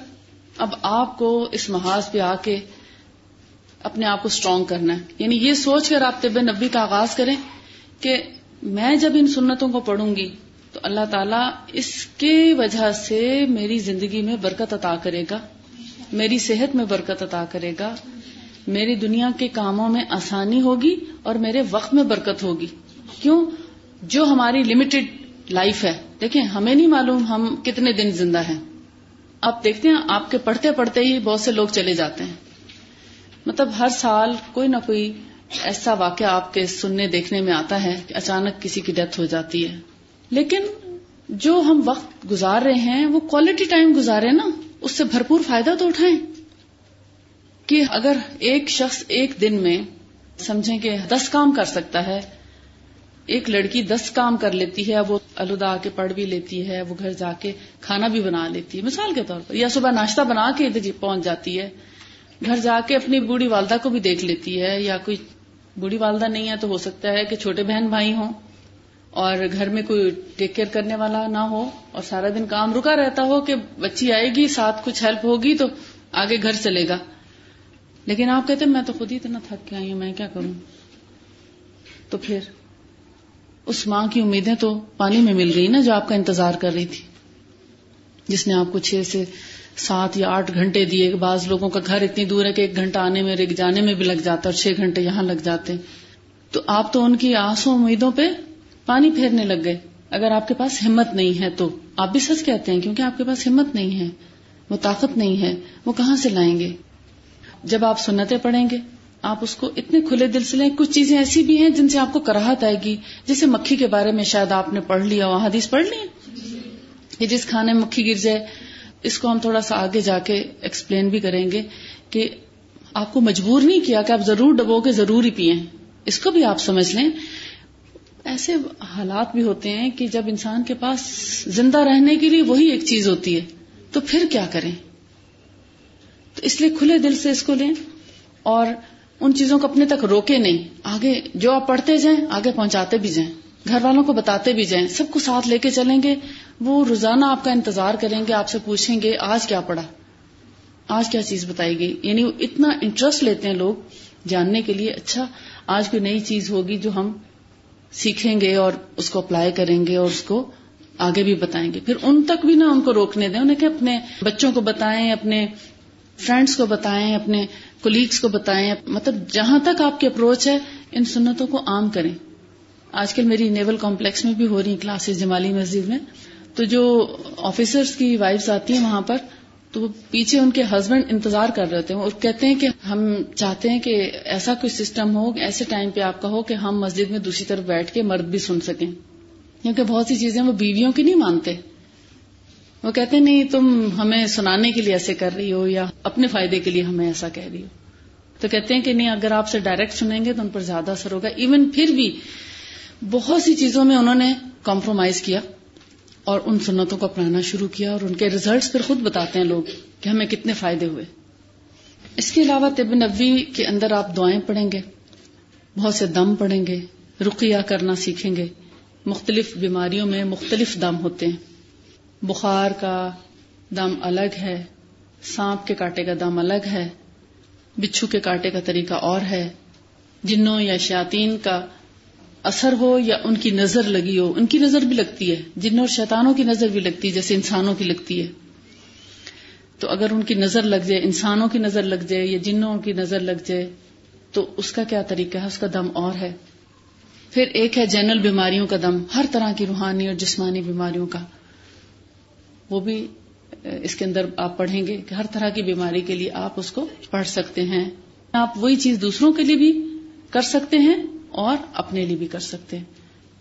اب آپ کو اس محاذ پہ آ کے اپنے آپ کو اسٹرانگ کرنا ہے۔ یعنی یہ سوچ کر آپ طب نبی کا آغاز کریں کہ میں جب ان سنتوں کو پڑھوں گی تو اللہ تعالیٰ اس کے وجہ سے میری زندگی میں برکت عطا کرے گا، میری صحت میں برکت عطا کرے گا، میری دنیا کے کاموں میں آسانی ہوگی اور میرے وقت میں برکت ہوگی۔ کیوں؟ جو ہماری لمیٹڈ لائف ہے۔ دیکھیں، ہمیں نہیں معلوم ہم کتنے دن زندہ ہیں۔ آپ دیکھتے ہیں، آپ کے پڑھتے پڑھتے ہی بہت سے لوگ چلے جاتے ہیں۔ مطلب ہر سال کوئی نہ کوئی ایسا واقعہ آپ کے سننے، دیکھنے میں آتا ہے کہ اچانک کسی کی ڈیتھ ہو جاتی ہے۔ لیکن جو ہم وقت گزار رہے ہیں، وہ کوالٹی ٹائم گزارے نا، اس سے بھرپور فائدہ تو اٹھائیں۔ کہ اگر ایک شخص ایک دن میں سمجھیں کہ دس کام کر سکتا ہے ایک لڑکی دس کام کر لیتی ہے، وہ الدا کے پڑھ بھی لیتی ہے، وہ گھر جا کے کھانا بھی بنا لیتی ہے۔ مثال کے طور پر، یا صبح ناشتہ بنا کے ادھر جی پہنچ جاتی ہے۔ گھر جا کے اپنی بوڑھی والدہ کو بھی دیکھ لیتی ہے، یا کوئی بوڑھی والدہ نہیں ہے تو ہو سکتا ہے کہ چھوٹے بہن بھائی ہوں اور گھر میں کوئی ٹیک کیئر کرنے والا نہ ہو اور سارا دن کام رکا رہتا ہو کہ بچی آئے گی، ساتھ کچھ ہیلپ ہوگی تو آگے گھر چلے گا۔ لیکن آپ کہتے میں تو خود ہی اتنا تھک کے آئی ہوں، میں کیا کروں؟ تو پھر؟ اس ماں کی امیدیں تو پانی میں مل گئی نا جو آپ کا انتظار کر رہی تھی۔ جس نے آپ کو چھ سے سات یا آٹھ گھنٹے دیے، بعض لوگوں کا گھر اتنی دور ہے کہ ایک گھنٹہ آنے میں رک جانے میں بھی لگ جاتا اور چھ گھنٹے یہاں لگ جاتے تو آپ تو ان کی آسوں امیدوں پہ پانی پھیرنے لگ گئے۔ اگر آپ کے پاس ہمت نہیں ہے تو۔ آپ بھی سچ کہتے ہیں کیونکہ آپ کے پاس ہمت نہیں ہے، وہ طاقت نہیں ہے، وہ کہاں سے لائیں گے؟ جب آپ سنتیں پڑھیں گے آپ اس کو اتنے کھلے دل سے لیں، کچھ چیزیں ایسی بھی ہیں جن سے آپ کو کراہت آئے گی، جیسے مکھی کے بارے میں شاید آپ نے پڑھ لیا وہاں حدیث پڑھ لی کہ جس کھانے میں مکھی گر جائے، اس کو ہم تھوڑا سا آگے جا کے ایکسپلین بھی کریں گے کہ آپ کو مجبور نہیں کیا کہ آپ ضرور ڈبو کے ضرور ہی پیئیں۔ اس کو بھی آپ سمجھ لیں۔ ایسے حالات بھی ہوتے ہیں کہ جب انسان کے پاس زندہ رہنے کے لیے وہی ایک چیز ہوتی ہے، تو پھر کیا کریں؟ تو اس لیے کھلے دل سے اس کو لیں اور ان چیزوں کو اپنے تک روکے نہیں۔ آگے جو آپ پڑھتے جائیں، آگے پہنچاتے بھی جائیں۔ گھر والوں کو بتاتے بھی جائیں۔ سب کو ساتھ لے کے چلیں گے۔ وہ روزانہ آپ کا انتظار کریں گے، آپ سے پوچھیں گے، آج کیا پڑھا؟ آج کیا چیز بتائی گئی؟ یعنی اتنا انٹرسٹ لیتے ہیں لوگ جاننے کے لیے اچھا آج کوئی نئی چیز ہوگی جو ہم سیکھیں گے اور اس کو اپلائی کریں گے اور اس کو آگے بھی بتائیں گے۔ پھر ان تک بھی نہ ان کو روکنے دیں، انہیں کہ اپنے بچوں کو بتائیں، اپنے فرینڈس کو بتائیں، اپنے کولیگس کو بتائیں مطلب جہاں تک آپ کی اپروچ ہے، ان سنتوں کو عام کریں۔ آج کل میری نیول کمپلیکس میں بھی ہو رہی کلاسز جمالی مسجد میں۔ تو جو آفیسرس کی وائفز آتی ہیں وہاں پر، تو وہ پیچھے ان کے ہسبینڈ انتظار کر رہے ہیں اور کہتے ہیں کہ ہم چاہتے ہیں کہ ایسا کوئی سسٹم ہو، ایسے ٹائم پہ آپ کا ہو کہ ہم مسجد میں دوسری طرف بیٹھ کے مرد بھی سن سکیں۔ کیونکہ بہت سی چیزیں وہ بیویوں کی نہیں مانتے۔ وہ کہتے ہیں، نہیں، تم ہمیں سنانے کے لیے ایسے کر رہی ہو یا اپنے فائدے کے لیے ہمیں ایسا کہہ رہی ہو. تو کہتے ہیں کہ، نہیں، اگر آپ سے ڈائریکٹ سنیں گے تو ان پر زیادہ اثر ہوگا. ایون پھر بھی بہت سی چیزوں میں انہوں نے کمپرومائز کیا اور ان سنتوں کو اپنانا شروع کیا اور ان کے ریزلٹس پھر خود بتاتے ہیں لوگ کہ ہمیں کتنے فائدے ہوئے۔ اس کے علاوہ طب نبی کے اندر آپ دعائیں پڑھیں گے، بہت سے دم پڑھیں گے، رقیہ کرنا سیکھیں گے، مختلف بیماریوں میں مختلف دم ہوتے ہیں۔ بخار کا دم الگ ہے، سانپ کے کاٹے کا دم الگ ہے، بچھو کے کاٹے کا طریقہ اور ہے۔ جنوں یا شیاطین کا اثر ہو یا ان کی نظر لگی ہو، ان کی نظر بھی لگتی ہے۔ جنوں اور شیطانوں کی نظر بھی لگتی ہے، جیسے انسانوں کی لگتی ہے۔ تو اگر ان کی نظر لگ جائے، انسانوں کی نظر لگ جائے یا جنوں کی نظر لگ جائے، تو اس کا کیا طریقہ ہے؟ اس کا دم اور ہے۔ پھر ایک ہے جنرل بیماریوں کا دم، ہر طرح کی روحانی اور جسمانی بیماریوں کا۔ وہ بھی اس کے اندر آپ پڑھیں گے کہ ہر طرح کی بیماری کے لیے آپ اس کو پڑھ سکتے ہیں۔ آپ وہی چیز دوسروں کے لیے بھی کر سکتے ہیں اور اپنے لیے بھی کر سکتے ہیں۔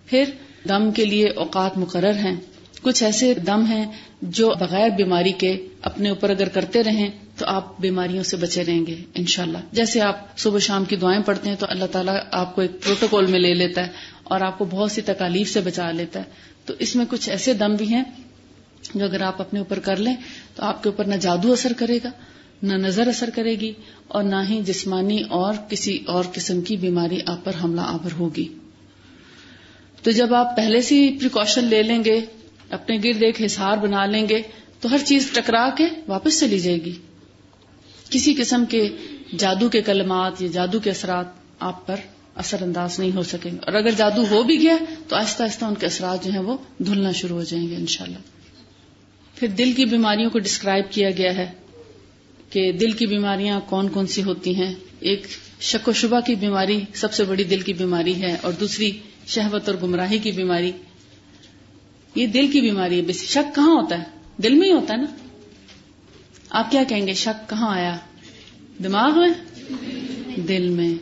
پھر دم کے لیے اوقات مقرر ہیں۔ کچھ ایسے دم ہیں جو بغیر بیماری کے اپنے اوپر اگر کرتے رہیں تو آپ بیماریوں سے بچے رہیں گے، انشاءاللہ۔ جیسے آپ صبح شام کی دعائیں پڑھتے ہیں تو اللہ تعالیٰ آپ کو ایک پروٹوکول میں لے لیتا ہے اور آپ کو بہت سی تکالیف سے بچا لیتا ہے۔ تو اس میں کچھ ایسے دم بھی ہیں جو اگر آپ اپنے اوپر کر لیں تو آپ کے اوپر نہ جادو اثر کرے گا، نہ نظر اثر کرے گی اور نہ ہی جسمانی اور کسی اور قسم کی بیماری آپ پر حملہ آور ہوگی۔ تو جب آپ پہلے سے پریکاشن لے لیں گے، اپنے گرد ایک حسار بنا لیں گے، تو ہر چیز ٹکرا کے واپس چلی جائے گی۔ کسی قسم کے جادو کے کلمات یا جادو کے اثرات آپ پر اثر انداز نہیں ہو سکیں گے۔ اور اگر جادو ہو بھی گیا تو آہستہ آہستہ ان کے اثرات جو ہیں وہ دھلنا شروع ہو جائیں گے انشاءاللہ۔ پھر دل کی بیماریوں کو ڈسکرائب کیا گیا ہے کہ دل کی بیماریاں کون کون سی ہوتی ہیں؟ ایک شک و شبہ کی بیماری سب سے بڑی دل کی بیماری ہے اور دوسری شہوت اور گمراہی کی بیماری. یہ دل کی بیماری ہے شک کہاں ہوتا ہے؟ دل میں ہی ہوتا ہے نا؟ آپ کیا کہیں گے؟ شک کہاں آیا؟ دماغ میں؟ دل میں.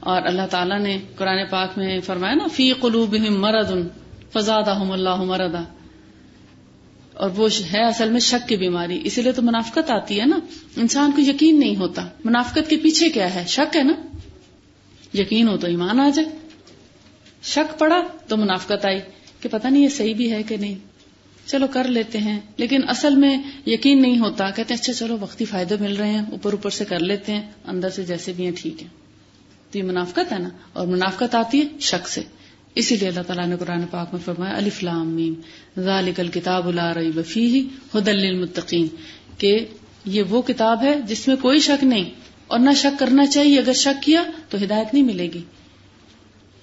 اور اللہ تعالیٰ نے قرآن پاک میں فرمایا نا، فی قلوب مرد فزاد اللہ مردا اور وہ ہے اصل میں شک کی بیماری، اسی لیے تو منافقت آتی ہے نا۔ انسان کو یقین نہیں ہوتا۔ منافقت کے پیچھے کیا ہے؟ شک ہے نا۔ یقین ہو تو ایمان آ جائے۔ شک پڑا تو منافقت آئی۔ کہ پتہ نہیں یہ صحیح بھی ہے کہ نہیں۔ چلو کر لیتے ہیں۔ لیکن اصل میں یقین نہیں ہوتا۔ کہتے ہیں اچھا چلو وقتی فائدے مل رہے ہیں۔ اوپر اوپر سے کر لیتے ہیں۔ اندر سے جیسے بھی ہیں، ٹھیک ہے۔ تو یہ منافقت ہے نا۔ اور منافقت آتی ہے شک سے۔ اسی لیے اللہ تعالیٰ نے قرآن پاک میں فرمایا علی فلام ذالک الکتاب لا ریب فیہ ہدل للمتقین، کہ یہ وہ کتاب ہے جس میں کوئی شک نہیں، اور نہ شک کرنا چاہیے، اگر شک کیا تو ہدایت نہیں ملے گی۔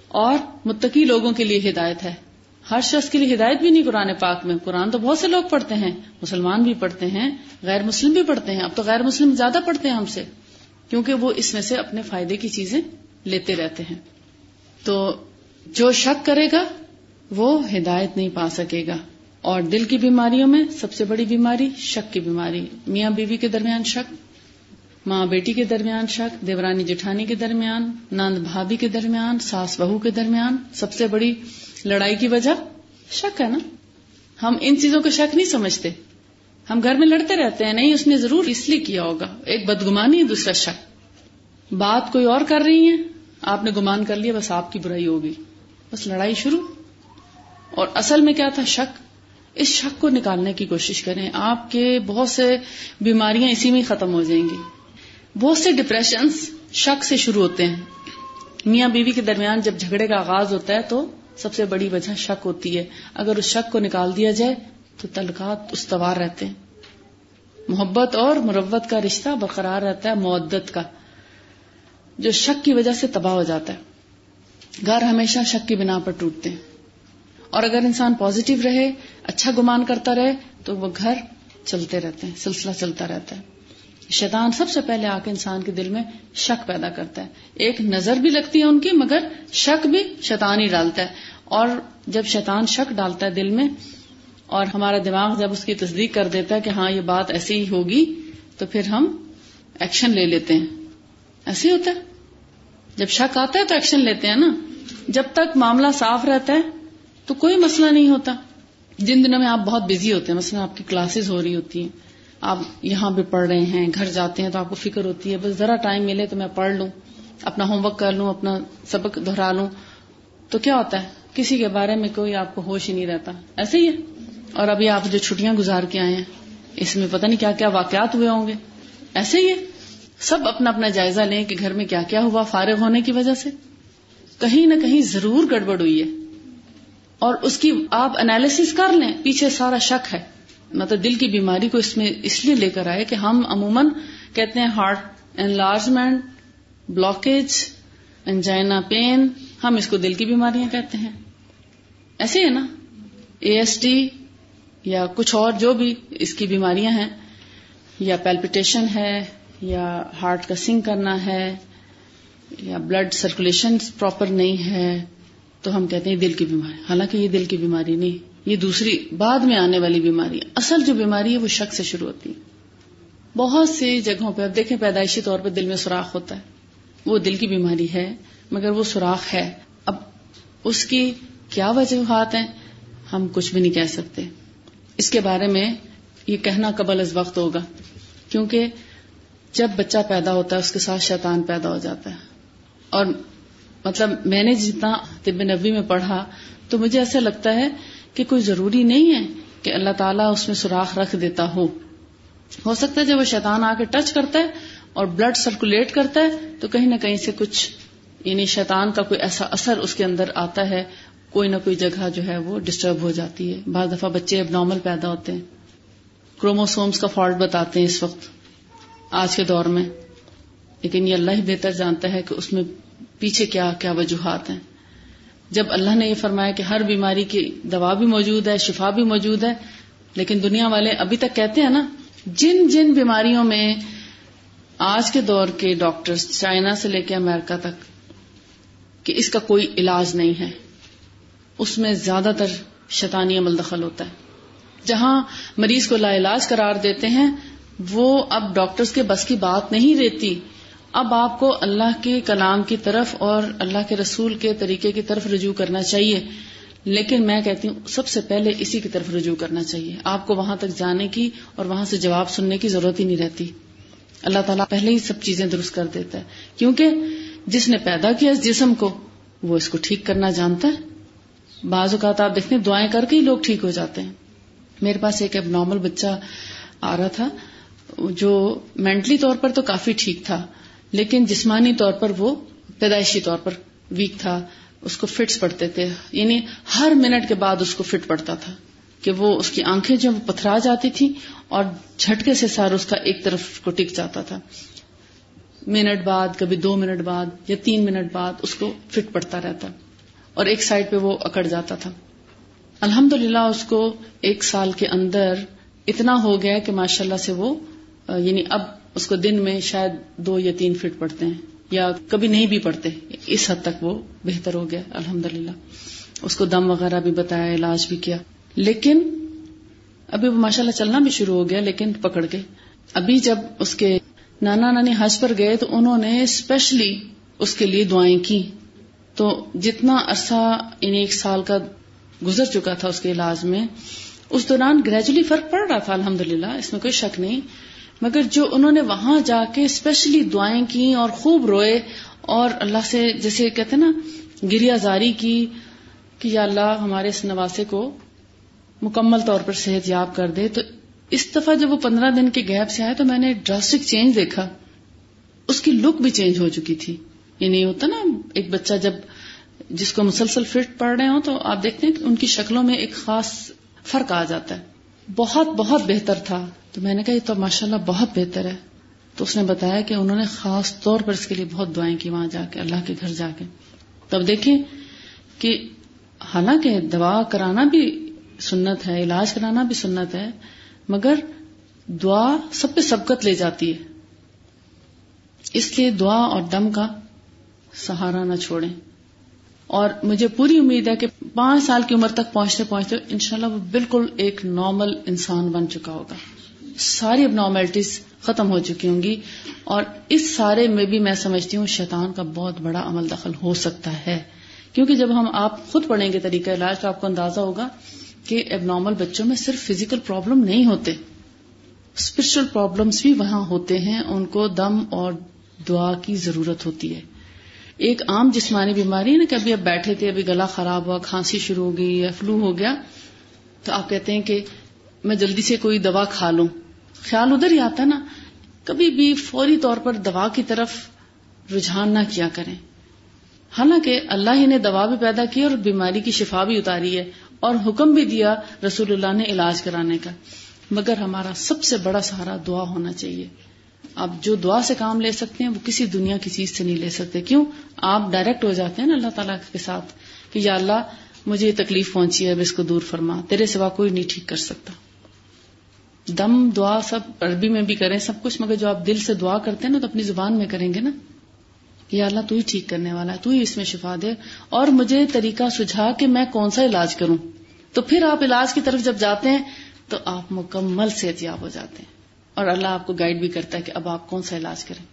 اور متقی لوگوں کے لیے ہدایت ہے۔ ہر شخص کے لیے ہدایت بھی نہیں قرآن پاک میں۔ قرآن تو بہت سے لوگ پڑھتے ہیں، مسلمان بھی پڑھتے ہیں، غیر مسلم بھی پڑھتے ہیں۔ اب تو غیر مسلم زیادہ پڑھتے ہیں ہم سے، کیونکہ وہ اس میں سے اپنے فائدے کی چیزیں لیتے رہتے ہیں۔ تو جو شک کرے گا، وہ ہدایت نہیں پا سکے گا۔ اور دل کی بیماریوں میں سب سے بڑی بیماری شک کی بیماری۔ میاں بیوی کے درمیان شک، ماں بیٹی کے درمیان شک، دیورانی جٹھانی کے درمیان، نند بھابھی کے درمیان، ساس بہو کے درمیان۔ سب سے بڑی لڑائی کی وجہ شک ہے نا؟ ہم ان چیزوں کو شک نہیں سمجھتے۔ ہم گھر میں لڑتے رہتے ہیں، نہیں، اس نے ضرور اس لیے کیا ہوگا۔ ایک بدگمانی ہے، دوسرا شک۔ بات کوئی اور کر رہی ہے آپ نے گمان کر لیا، بس آپ کی برائی ہوگی۔ بس لڑائی شروع۔ اور اصل میں کیا تھا؟ شک۔ اس شک کو نکالنے کی کوشش کریں۔ آپ کے بہت سے بیماریاں اسی میں ختم ہو جائیں گی۔ بہت سے ڈپریشن شک سے شروع ہوتے ہیں۔ میاں بیوی کے درمیان جب جھگڑے کا آغاز ہوتا ہے تو سب سے بڑی وجہ شک ہوتی ہے۔ اگر اس شک کو نکال دیا جائے تو تلقات استوار رہتے ہیں۔ محبت اور مروت کا رشتہ برقرار رہتا ہے معدت کا۔ جو شک کی وجہ سے تباہ ہو جاتا ہے۔ گھر ہمیشہ شک کی بنا پر ٹوٹتے ہیں۔ اور اگر انسان پازیٹو رہے اچھا گمان کرتا رہے، تو وہ گھر چلتے رہتے ہیں، سلسلہ چلتا رہتا ہے۔ شیطان سب سے پہلے آ کے انسان کے دل میں شک پیدا کرتا ہے۔ ایک نظر بھی لگتی ہے ان کی، مگر شک بھی شیطان ہی ڈالتا ہے۔ اور جب شیطان شک ڈالتا ہے دل میں، اور ہمارا دماغ جب اس کی تصدیق کر دیتا ہے کہ ہاں یہ بات ایسی ہی ہوگی، تو پھر ہم ایکشن لے لیتے ہیں۔ ایسے ہی ہوتا ہے۔ جب شک آتا ہے تو ایکشن لیتے ہیں نا۔ جب تک معاملہ صاف رہتا ہے تو کوئی مسئلہ نہیں ہوتا۔ جن دنوں میں آپ بہت بزی ہوتے ہیں، مثلا آپ کی کلاسز ہو رہی ہوتی ہیں، آپ یہاں بھی پڑھ رہے ہیں، گھر جاتے ہیں تو آپ کو فکر ہوتی ہے، بس ذرا ٹائم ملے تو میں پڑھ لوں، اپنا ہوم ورک کر لوں، اپنا سبق دہرا لوں۔ تو کیا ہوتا ہے؟ کسی کے بارے میں کوئی آپ کو ہوش ہی نہیں رہتا۔ ایسے ہی ہے۔ اور ابھی آپ جو چھٹیاں گزار کے آئے ہیں، اس میں پتہ نہیں کیا کیا واقعات ہوئے ہوں گے۔ ایسے ہی ہے۔ سب اپنا اپنا جائزہ لیں کہ گھر میں کیا کیا ہوا فارغ ہونے کی وجہ سے۔ کہیں نہ کہیں ضرور گڑبڑ ہوئی ہے۔ اور اس کی آپ انالیس کر لیں، پیچھے سارا شک ہے۔ مطلب دل کی بیماری کو اس میں اس لیے لے کر آئے کہ ہم عموماً کہتے ہیں heart enlargement blockage angina pain ہم اس کو دل کی بیماریاں کہتے ہیں۔ ایسے ہے نا۔ اے ایس ٹی یا کچھ اور جو بھی اس کی بیماریاں ہیں یا پیلپٹیشن ہے۔ یا ہارٹ کا سنگ کرنا ہے یا بلڈ سرکولیشن پراپر نہیں ہے، تو ہم کہتے ہیں دل کی بیماری۔ حالانکہ یہ دل کی بیماری نہیں، یہ دوسری بعد میں آنے والی بیماری۔ اصل جو بیماری ہے وہ شک سے شروع ہوتی ہے۔ بہت سی جگہوں پہ، اب دیکھیں پیدائشی طور پہ دل میں سوراخ ہوتا ہے۔ وہ دل کی بیماری ہے، مگر وہ سوراخ ہے۔ اب اس کی کیا وجوہات ہیں، ہم کچھ بھی نہیں کہہ سکتے۔ اس کے بارے میں یہ کہنا قبل از وقت ہوگا، کیونکہ جب بچہ پیدا ہوتا ہے، اس کے ساتھ شیطان پیدا ہو جاتا ہے۔ اور مطلب میں نے جتنا طب نبی میں پڑھا، تو مجھے ایسا لگتا ہے کہ کوئی ضروری نہیں ہے کہ اللہ تعالیٰ اس میں سوراخ رکھ دیتا ہو۔ ہو سکتا ہے جب وہ شیطان آ کے ٹچ کرتا ہے اور بلڈ سرکولیٹ کرتا ہے، تو کہیں نہ کہیں سے کچھ یعنی شیطان کا کوئی ایسا اثر اس کے اندر آتا ہے، کوئی نہ کوئی جگہ جو ہے وہ ڈسٹرب ہو جاتی ہے۔ بعض دفعہ بچے اب نارمل پیدا ہوتے ہیں۔ کروموسومس کا فالٹ بتاتے ہیں اس وقت۔ آج کے دور میں۔ لیکن یہ اللہ ہی بہتر جانتا ہے کہ اس میں پیچھے کیا کیا وجوہات ہیں۔ جب اللہ نے یہ فرمایا کہ ہر بیماری کی دوا بھی موجود ہے، شفا بھی موجود ہے، لیکن دنیا والے ابھی تک کہتے ہیں نا، جن جن بیماریوں میں آج کے دور کے ڈاکٹرز چائنا سے لے کے امریکہ تک کہ اس کا کوئی علاج نہیں ہے۔ اس میں زیادہ تر شیطانی عمل دخل ہوتا ہے۔ جہاں مریض کو لا علاج قرار دیتے ہیں وہ اب ڈاکٹرز کے بس کی بات نہیں رہتی اب آپ کو اللہ کے کلام کی طرف اور اللہ کے رسول کے طریقے کی طرف رجوع کرنا چاہیے۔ لیکن میں کہتی ہوں، سب سے پہلے اسی کی طرف رجوع کرنا چاہیے۔ آپ کو وہاں تک جانے کی اور وہاں سے جواب سننے کی ضرورت ہی نہیں رہتی۔ اللہ تعالیٰ پہلے ہی سب چیزیں درست کر دیتا ہے۔ کیونکہ جس نے پیدا کیا اس جسم کو، وہ اس کو ٹھیک کرنا جانتا ہے۔ بعض اوقات آپ دیکھتے دعائیں کر کے ہی لوگ ٹھیک ہو جاتے ہیں۔ میرے پاس ایک اب نارمل بچہ آ رہا تھا۔ جو مینٹلی طور پر تو کافی ٹھیک تھا، لیکن جسمانی طور پر وہ پیدائشی طور پر ویک تھا، اس کو فٹس پڑتے تھے۔ یعنی ہر منٹ کے بعد اس کو فٹ پڑتا تھا کہ وہ اس کی آنکھیں جو پتھرا جاتی تھی اور جھٹکے سے سار اس کا ایک طرف کو ٹک جاتا تھا۔ منٹ بعد، کبھی دو منٹ بعد یا تین منٹ بعد اس کو فٹ پڑتا رہتا اور ایک سائڈ پہ وہ اکڑ جاتا تھا۔ الحمد للہ اس کو ایک سال کے اندر اتنا ہو گیا کہ ماشاء اللہ سے وہ یعنی اب اس کو دن میں شاید دو یا تین فٹ پڑتے ہیں، یا کبھی نہیں بھی پڑتے، اس حد تک وہ بہتر ہو گیا الحمد للہ اس کو دم وغیرہ بھی بتایا، علاج بھی کیا۔ لیکن ابھی وہ ماشاء اللہ چلنا بھی شروع ہو گیا، لیکن پکڑ کے۔ ابھی جب اس کے نانا نانی حج پر گئے تو انہوں نے اسپیشلی اس کے لیے دعائیں کی۔ تو جتنا عرصہ یعنی ایک سال کا گزر چکا تھا اس کے علاج میں، اس دوران گریجولی فرق پڑ رہا تھا الحمد اس میں کوئی شک نہیں۔ مگر جو انہوں نے وہاں جا کے اسپیشلی دعائیں کی اور خوب روئے اور اللہ سے جیسے کہتے نا گریا زاری کی کہ یا اللہ ہمارے اس نواسے کو مکمل طور پر صحت یاب کر دے۔ تو اس دفعہ جب وہ پندرہ دن کے گیپ سے آئے تو میں نے ڈراسٹک چینج دیکھا۔ اس کی لک بھی چینج ہو چکی تھی۔ یہ نہیں ہوتا نا، ایک بچہ جب جس کو مسلسل فٹ پڑ رہے ہوں تو آپ دیکھتے ہیں کہ ان کی شکلوں میں ایک خاص فرق آ جاتا ہے۔ بہت بہت بہتر تھا۔ تو میں نے کہا، یہ تو ماشاء اللہ بہت بہتر ہے. تو اس نے بتایا کہ انہوں نے خاص طور پر اس کے لیے بہت دعائیں کی وہاں جا کے، اللہ کے گھر جا کے۔ تب دیکھیں کہ حالانکہ دعا کرانا بھی سنت ہے، علاج کرانا بھی سنت ہے، مگر دعا سب پہ سبقت لے جاتی ہے۔ اس لیے دعا اور دم کا سہارا نہ چھوڑیں۔ اور مجھے پوری امید ہے کہ پانچ سال کی عمر تک پہنچتے پہنچتے انشاءاللہ وہ بالکل ایک نارمل انسان بن چکا ہوگا۔ ساری اب نارملٹیز ختم ہو چکی ہوں گی اور اس سارے میں بھی میں سمجھتی ہوں شیطان کا بہت بڑا عمل دخل ہو سکتا ہے۔ کیونکہ جب ہم آپ خود پڑھیں گے طریقہ علاج تو آپ کو اندازہ ہوگا کہ اب نارمل بچوں میں صرف فزیکل پرابلم نہیں ہوتے۔ اسپرچل پرابلمس بھی وہاں ہوتے ہیں، ان کو دم اور دعا کی ضرورت ہوتی ہے۔ ایک عام جسمانی بیماری ہے نا کہ ابھی اب بیٹھے تھے، ابھی گلا خراب ہوا، کھانسی شروع ہو گئی یا فلو ہو گیا، تو آپ کہتے ہیں کہ میں جلدی سے کوئی دوا کھا لوں۔ خیال ادھر ہی آتا نا، کبھی بھی فوری طور پر دوا کی طرف رجحان نہ کیا کریں۔ حالانکہ اللہ ہی نے دوا بھی پیدا کی اور بیماری کی شفا بھی اتاری ہے اور حکم بھی دیا رسول اللہ نے علاج کرانے کا۔ مگر ہمارا سب سے بڑا سہارا دعا ہونا چاہیے۔ آپ جو دعا سے کام لے سکتے ہیں، وہ کسی دنیا کی چیز سے نہیں لے سکتے۔ کیوں؟ آپ ڈائریکٹ ہو جاتے ہیں نا اللہ تعالیٰ کے ساتھ کہ یا اللہ، مجھے یہ تکلیف پہنچی ہے، اب اس کو دور فرما، تیرے سوا کوئی نہیں ٹھیک کر سکتا۔ دم دعا سب عربی میں بھی کریں، سب کچھ، مگر جو آپ دل سے دعا کرتے ہیں نا، تو اپنی زبان میں کریں گے نا۔ یا اللہ تو ہی ٹھیک کرنے والا ہے، تو ہی اس میں شفا دے۔ اور مجھے طریقہ سجھا کہ میں کون سا علاج کروں۔ تو پھر آپ علاج کی طرف جب جاتے ہیں، تو آپ مکمل صحت یاب ہو جاتے ہیں۔ اور اللہ آپ کو گائیڈ بھی کرتا ہے کہ اب آپ کون سا علاج کریں۔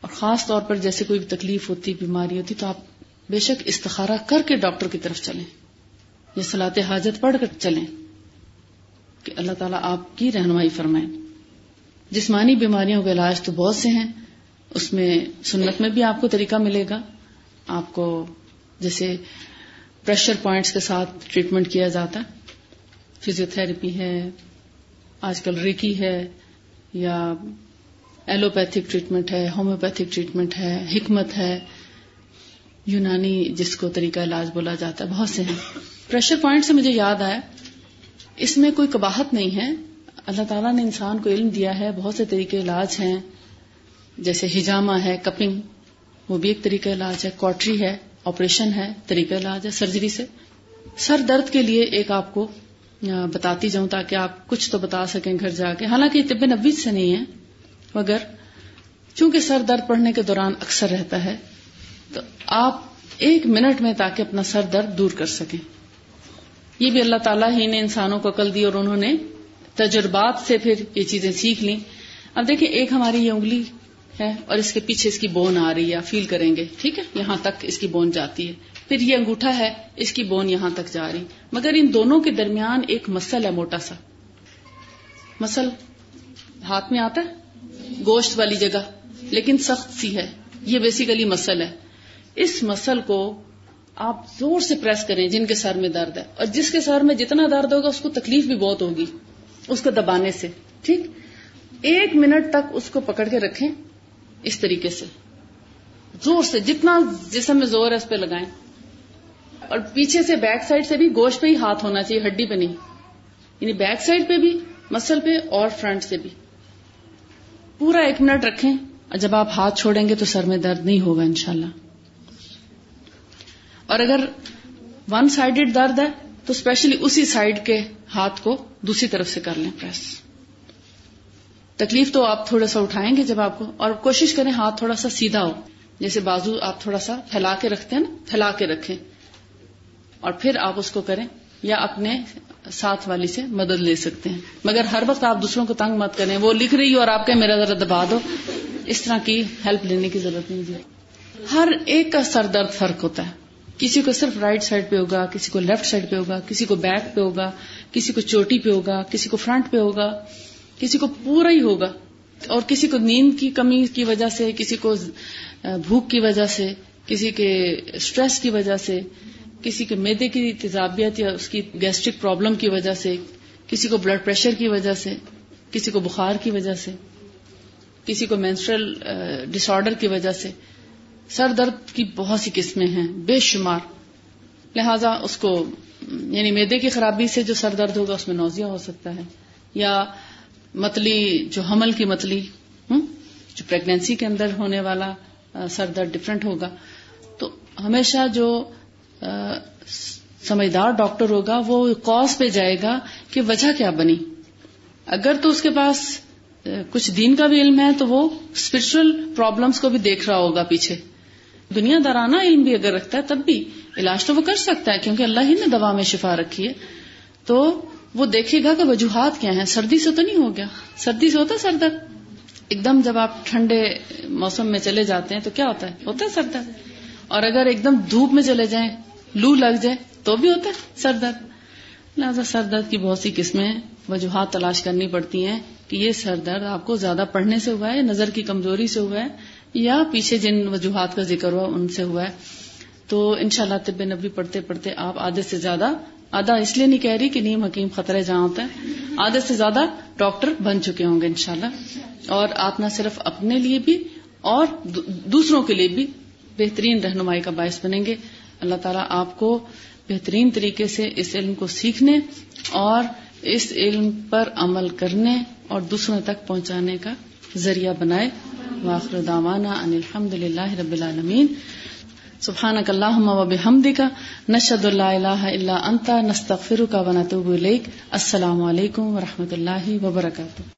اور خاص طور پر جیسے کوئی تکلیف ہوتی، بیماری ہوتی، تو آپ بے شک استخارہ کر کے ڈاکٹر کی طرف چلیں۔ یا سلاط حاجت پڑھ کر چلیں۔ کہ اللہ تعالیٰ آپ کی رہنمائی فرمائیں جسمانی بیماریوں کا علاج تو بہت سے ہیں، اس میں سنت میں بھی آپ کو طریقہ ملے گا۔ آپ کو جیسے پریشر پوائنٹس کے ساتھ ٹریٹمنٹ کیا جاتا فزیو تھراپی ہے، آج کل ریکی ہے، یا ایلوپیتھک ٹریٹمنٹ ہے ہومیوپیتھک ٹریٹمنٹ ہے، حکمت ہے۔ یونانی جس کو طریقہ علاج بولا جاتا ہے، بہت سے ہیں۔ پریشر پوائنٹ سے مجھے یاد آیا۔ اس میں کوئی کباہت نہیں ہے۔ اللہ تعالیٰ نے انسان کو علم دیا ہے، بہت سے طریقے علاج ہیں۔ جیسے ہجامہ ہے، کپنگ، وہ بھی ایک طریقہ علاج ہے۔ کوٹری ہے، آپریشن ہے، طریقہ علاج ہے سرجری سے۔ سر درد کے لیے ایک آپ کو بتاتی جاؤں تاکہ آپ کچھ تو بتا سکیں گھر جا کے۔ حالانکہ طب نبی سے نہیں ہے، مگر چونکہ سر درد پڑھنے کے دوران اکثر رہتا ہے، تو آپ ایک منٹ میں تاکہ اپنا سر درد دور کر سکیں۔ یہ بھی اللہ تعالیٰ ہی نے انسانوں کو عقل دی اور انہوں نے تجربات سے پھر یہ چیزیں سیکھ لی اب دیکھیں، ایک ہماری یہ انگلی ہے اور اس کے پیچھے اس کی بون آ رہی ہے فیل کریں گے، ٹھیک ہے؟ یہاں تک اس کی بون جاتی ہے۔ پھر یہ انگوٹھا ہے، اس کی بون یہاں تک جا رہی۔ مگر ان دونوں کے درمیان ایک مسل ہے موٹا سا۔ مسل ہاتھ میں آتا ہے، گوشت والی جگہ، لیکن سخت سی ہے۔ یہ بیسیکلی مسل ہے۔ اس مسل کو آپ زور سے پریس کریں جن کے سر میں درد ہے اور جس کے سر میں جتنا درد ہوگا اس کو تکلیف بھی بہت ہوگی اس کو دبانے سے ٹھیک ایک منٹ تک اس کو پکڑ کے رکھیں اس طریقے سے زور سے جتنا جسم میں زور ہے اس پہ لگائیں اور پیچھے سے بیک سائڈ سے بھی گوشت پہ ہی ہاتھ ہونا چاہیے، ہڈی پہ نہیں۔ یعنی بیک سائڈ پہ بھی، مسل پہ اور فرنٹ سے بھی۔ پورا ایک منٹ رکھیں اور جب آپ ہاتھ چھوڑیں گے تو سر میں درد نہیں ہوگا انشاءاللہ۔ اور اگر ون سائڈڈ درد ہے تو اسپیشلی اسی سائڈ کے ہاتھ کو دوسری طرف سے کر لیں پریس تکلیف تو آپ تھوڑا سا اٹھائیں گے جب آپ کو اور کوشش کریں ہاتھ تھوڑا سا سیدھا ہو. جیسے بازو آپ تھوڑا سا پھیلا کے رکھتے ہیں نا، پھیلا کے رکھیں اور پھر آپ اس کو کریں یا اپنے ساتھ والی سے مدد لے سکتے ہیں۔ مگر ہر وقت آپ دوسروں کو تنگ مت کریں، وہ لکھ رہی ہو اور آپ کے میرا ذرا دبا دو۔ اس طرح کی ہیلپ لینے کی ضرورت نہیں دی ہر ایک کا سر درد فرق ہوتا ہے۔ کسی کو صرف رائٹ سائڈ پہ ہوگا کسی کو لیفٹ سائڈ پہ ہوگا کسی کو بیک پہ ہوگا کسی کو چوٹی پہ ہوگا کسی کو فرنٹ پہ ہوگا کسی کو پورا ہی ہوگا اور کسی کو نیند کی کمی کی وجہ سے کسی کو بھوک کی وجہ سے کسی کے اسٹریس کی وجہ سے کسی کے میدے کی تیزابیت یا اس کی گیسٹرک پرابلم کی وجہ سے کسی کو بلڈ پریشر کی وجہ سے کسی کو بخار کی وجہ سے کسی کو مینسٹرل ڈس آرڈر کی وجہ سے سر درد کی بہت سی قسمیں ہیں، بے شمار۔ لہذا اس کو یعنی میدے کی خرابی سے جو سر درد ہوگا، اس میں نوزیا ہو سکتا ہے۔ یا متلی، جو حمل کی متلی جو پریگنینسی کے اندر ہونے والا سر درد ڈفرینٹ ہوگا۔ تو ہمیشہ جو سمجھدار ڈاکٹر ہوگا، وہ کاز پہ جائے گا کہ وجہ کیا بنی۔ اگر تو اس کے پاس کچھ دین کا بھی علم ہے، تو وہ اسپرچل پرابلمس کو بھی دیکھ رہا ہوگا پیچھے۔ دنیا دارانہ علم بھی اگر رکھتا ہے تب بھی علاج تو وہ کر سکتا ہے، کیونکہ اللہ ہی نے دوا میں شفا رکھی ہے۔ تو وہ دیکھے گا کہ وجوہات کیا ہیں۔ سردی سے تو نہیں ہو گیا۔ سردی سے ہوتا ہے سر درد ایک دم جب آپ ٹھنڈے موسم میں چلے جاتے ہیں تو کیا ہوتا ہے؟ ہوتا ہے سر درد اور اگر ایک دم دھوپ میں چلے جائیں، لو لگ جائے تو بھی ہوتا ہے سر درد لہٰذا سر درد کی بہت سی قسمیں وجوہات تلاش کرنی پڑتی ہیں کہ یہ سر درد آپ کو زیادہ پڑھنے سے ہوا ہے نظر کی کمزوری سے ہوا ہے؟ یا پیچھے جن وجوہات کا ذکر ہوا، ان سے ہوا ہے۔ تو ان شاء اللہ طب نبی پڑھتے پڑھتے آپ آدھے سے زیادہ، آدھا اس لیے نہیں کہہ رہی کہ نیم حکیم خطرے جہاں ہوتا ہے آدھے سے زیادہ ڈاکٹر بن چکے ہوں گے انشاءاللہ۔ اور آپ نہ صرف اپنے لیے بھی، اور دوسروں کے لیے بھی بہترین رہنمائی کا باعث بنیں گے۔ اللہ تعالیٰ آپ کو بہترین طریقے سے اس علم کو سیکھنے اور اس علم پر عمل کرنے اور دوسروں تک پہنچانے کا ذریعہ بنائے۔ واخر دعوانا ان الحمد للہ رب العالمین۔ سبحانک اللہم و بحمدک۔ نشد اللہ الہ الا انت، نستغفرک و نتوب اليك السلام علیکم ورحمۃ اللہ وبرکاتہ۔